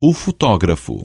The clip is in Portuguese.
O fotógrafo.